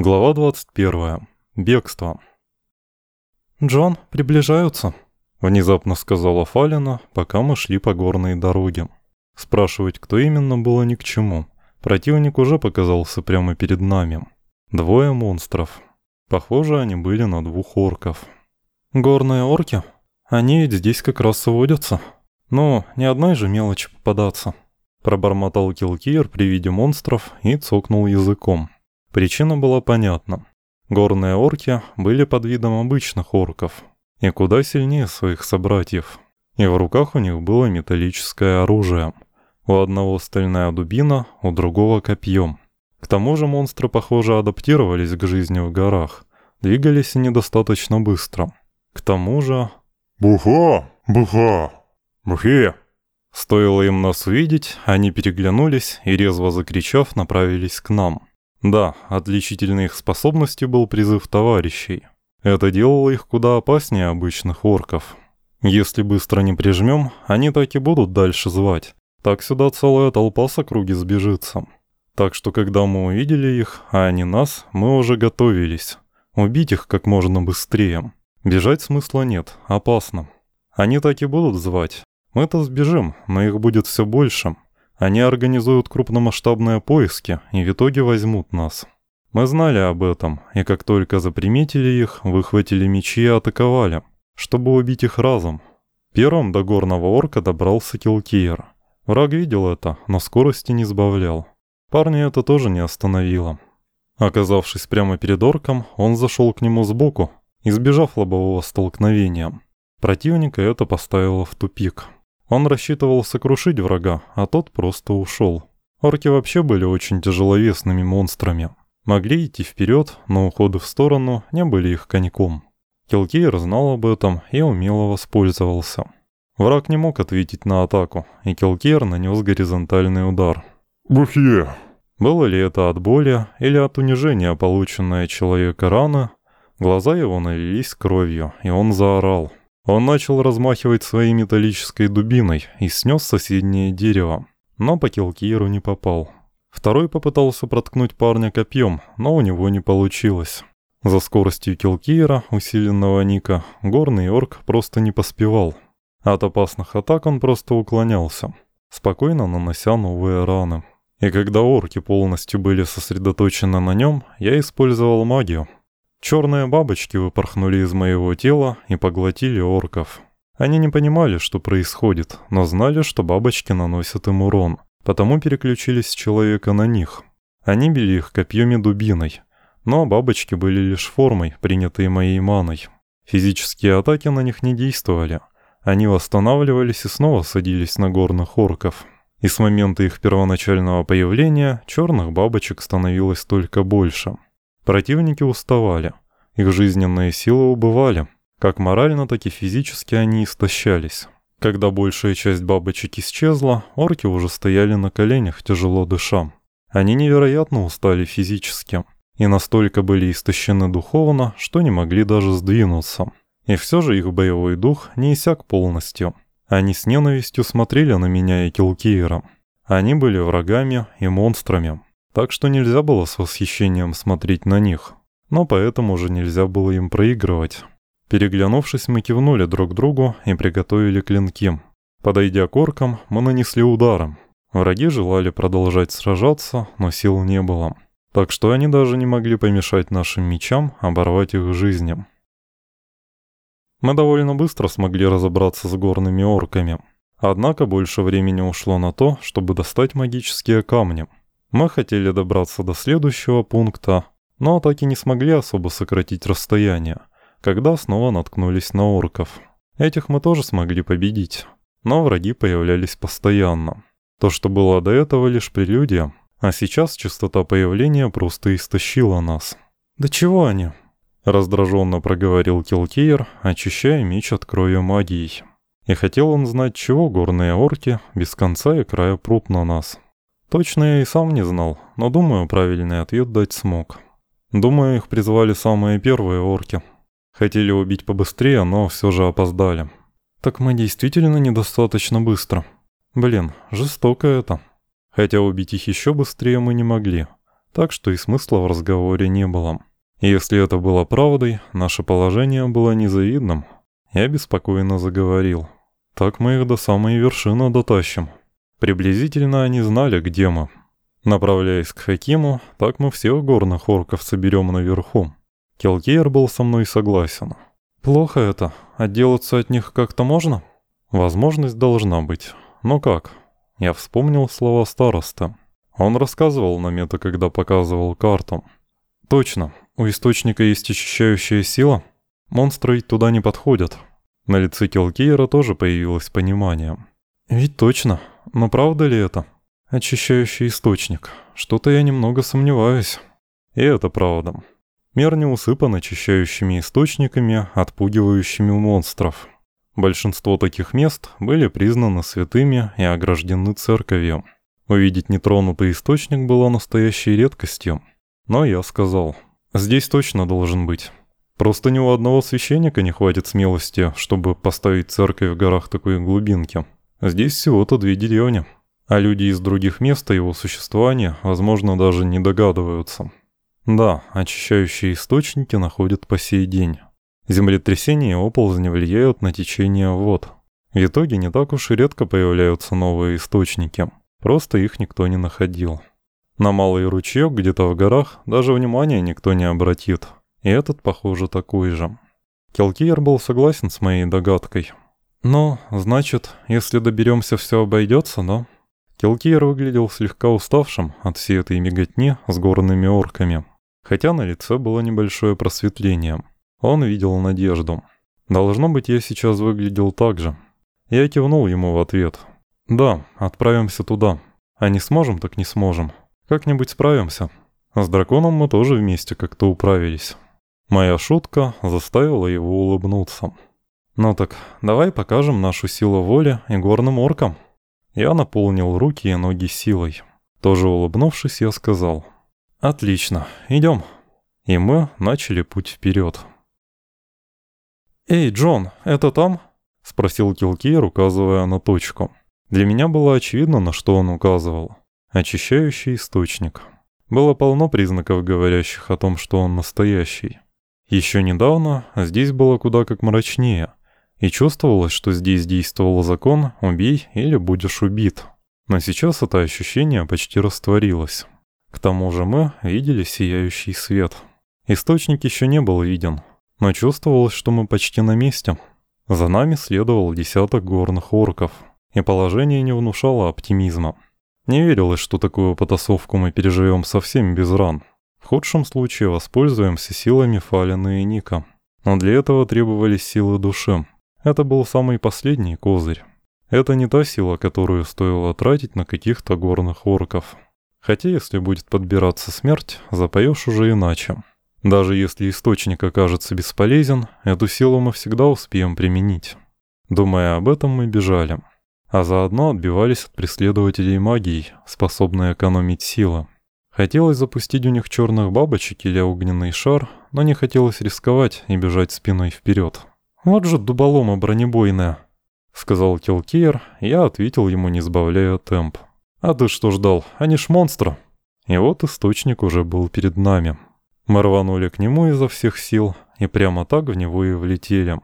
Глава 21. Бегство. «Джон, приближаются», — внезапно сказала Фалина, пока мы шли по горной дороге. Спрашивать, кто именно, было ни к чему. Противник уже показался прямо перед нами. Двое монстров. Похоже, они были на двух орков. «Горные орки? Они ведь здесь как раз и водятся. Ну, ни одной же мелочи попадаться», — пробормотал Килкиер при виде монстров и цокнул языком. Причина была понятна. Горные орки были под видом обычных орков и куда сильнее своих собратьев. И в руках у них было металлическое оружие. У одного стальная дубина, у другого копьем. К тому же монстры, похоже, адаптировались к жизни в горах. Двигались они достаточно быстро. К тому же... «Буха! Буха! Бухе!» Стоило им нас увидеть, они переглянулись и, резво закричав, направились к нам. Да, отличительной их способностью был призыв товарищей. Это делало их куда опаснее обычных орков. Если быстро не прижмем, они так и будут дальше звать. Так сюда целая толпа с округи сбежится. Так что когда мы увидели их, а они нас, мы уже готовились. Убить их как можно быстрее. Бежать смысла нет, опасно. Они так и будут звать. Мы-то сбежим, но их будет все больше. Они организуют крупномасштабные поиски и в итоге возьмут нас. Мы знали об этом, и как только заприметили их, выхватили мечи и атаковали, чтобы убить их разом. Первым до горного орка добрался Килкиер. Враг видел это, но скорости не сбавлял. Парня это тоже не остановило. Оказавшись прямо перед орком, он зашел к нему сбоку, избежав лобового столкновения. Противника это поставило в тупик. Он рассчитывал сокрушить врага, а тот просто ушел. Орки вообще были очень тяжеловесными монстрами. Могли идти вперед, но уходы в сторону не были их коньком. Килкейр знал об этом и умело воспользовался. Враг не мог ответить на атаку, и Килкейр нанес горизонтальный удар. «Бухе!» Было ли это от боли или от унижения, полученное человека рана, глаза его налились кровью, и он заорал. Он начал размахивать своей металлической дубиной и снес соседнее дерево, но по Килкиеру не попал. Второй попытался проткнуть парня копьем, но у него не получилось. За скоростью Килкиера, усиленного Ника, горный орк просто не поспевал. От опасных атак он просто уклонялся, спокойно нанося новые раны. И когда орки полностью были сосредоточены на нем, я использовал магию, Черные бабочки выпорхнули из моего тела и поглотили орков. Они не понимали, что происходит, но знали, что бабочки наносят им урон, потому переключились с человека на них. Они били их копьем и дубиной, но бабочки были лишь формой, принятой моей маной. Физические атаки на них не действовали. Они восстанавливались и снова садились на горных орков. И с момента их первоначального появления черных бабочек становилось только больше. Противники уставали. Их жизненные силы убывали. Как морально, так и физически они истощались. Когда большая часть бабочек исчезла, орки уже стояли на коленях, тяжело дыша. Они невероятно устали физически и настолько были истощены духовно, что не могли даже сдвинуться. И все же их боевой дух не иссяк полностью. Они с ненавистью смотрели на меня и Килкиера. Они были врагами и монстрами так что нельзя было с восхищением смотреть на них, но поэтому уже нельзя было им проигрывать. Переглянувшись, мы кивнули друг другу и приготовили клинки. Подойдя к оркам, мы нанесли удары. Враги желали продолжать сражаться, но сил не было. Так что они даже не могли помешать нашим мечам оборвать их жизни. Мы довольно быстро смогли разобраться с горными орками. Однако больше времени ушло на то, чтобы достать магические камни – мы хотели добраться до следующего пункта, но так и не смогли особо сократить расстояние, когда снова наткнулись на орков. Этих мы тоже смогли победить, но враги появлялись постоянно. То, что было до этого, лишь прелюдия, а сейчас частота появления просто истощила нас. «Да чего они?» — раздраженно проговорил Килкейр, очищая меч от крови магией. И хотел он знать, чего горные орки без конца и края прут на нас. Точно я и сам не знал, но думаю, правильный ответ дать смог. Думаю, их призвали самые первые орки. Хотели убить побыстрее, но все же опоздали. Так мы действительно недостаточно быстро. Блин, жестоко это. Хотя убить их еще быстрее мы не могли. так что и смысла в разговоре не было. И если это было правдой, наше положение было незавидным. Я беспокойно заговорил. Так мы их до самой вершины дотащим. Приблизительно они знали, где мы. Направляясь к Хакиму, так мы всех горных орков соберем наверху. Келкейр был со мной согласен. Плохо это. Отделаться от них как-то можно? Возможность должна быть. Но как? Я вспомнил слова староста. Он рассказывал на мета, когда показывал карту. Точно, у источника есть очищающая сила. Монстры туда не подходят. На лице Келкейра тоже появилось понимание. Ведь точно. Но правда ли это? Очищающий источник. Что-то я немного сомневаюсь. И это правда. Мир не усыпан очищающими источниками, отпугивающими монстров. Большинство таких мест были признаны святыми и ограждены церковью. Увидеть нетронутый источник было настоящей редкостью. Но я сказал, здесь точно должен быть. Просто ни у одного священника не хватит смелости, чтобы поставить церковь в горах такой глубинки. Здесь всего-то две деревни а люди из других мест о его существовании, возможно, даже не догадываются. Да, очищающие источники находят по сей день. Землетрясения и оползни влияют на течение вод. В итоге не так уж и редко появляются новые источники, просто их никто не находил. На малый ручеек где-то в горах даже внимания никто не обратит, и этот, похоже, такой же. Келкиер был согласен с моей догадкой. «Ну, значит, если доберемся, все обойдется, да?» Келкиер выглядел слегка уставшим от всей этой миготни с горными орками. Хотя на лице было небольшое просветление. Он видел надежду. Должно быть, я сейчас выглядел так же. Я кивнул ему в ответ. «Да, отправимся туда. А не сможем, так не сможем. Как-нибудь справимся. С драконом мы тоже вместе как-то управились». Моя шутка заставила его улыбнуться. «Ну так, давай покажем нашу силу воли и горным оркам». Я наполнил руки и ноги силой. Тоже улыбнувшись, я сказал. «Отлично, идем». И мы начали путь вперед. «Эй, Джон, это там?» — спросил Килкейр, указывая на точку. Для меня было очевидно, на что он указывал. Очищающий источник. Было полно признаков, говорящих о том, что он настоящий. Еще недавно здесь было куда как мрачнее и чувствовалось, что здесь действовал закон «убей или будешь убит». Но сейчас это ощущение почти растворилось. К тому же мы видели сияющий свет. Источник еще не был виден, но чувствовалось, что мы почти на месте. За нами следовал десяток горных орков, и положение не внушало оптимизма. Не верилось, что такую потасовку мы переживем совсем без ран. В худшем случае воспользуемся силами Фалина и Ника. Но для этого требовались силы души. Это был самый последний козырь. Это не та сила, которую стоило тратить на каких-то горных орков. Хотя если будет подбираться смерть, запоешь уже иначе. Даже если источник окажется бесполезен, эту силу мы всегда успеем применить. Думая об этом, мы бежали. А заодно отбивались от преследователей магии, способной экономить силы. Хотелось запустить у них черных бабочек или огненный шар, но не хотелось рисковать и бежать спиной вперед. «Вот же дуболома бронебойная», — сказал Келкейр, я ответил ему, не сбавляя темп. «А ты что ждал? Они ж монстры». И вот источник уже был перед нами. Мы рванули к нему изо всех сил и прямо так в него и влетели.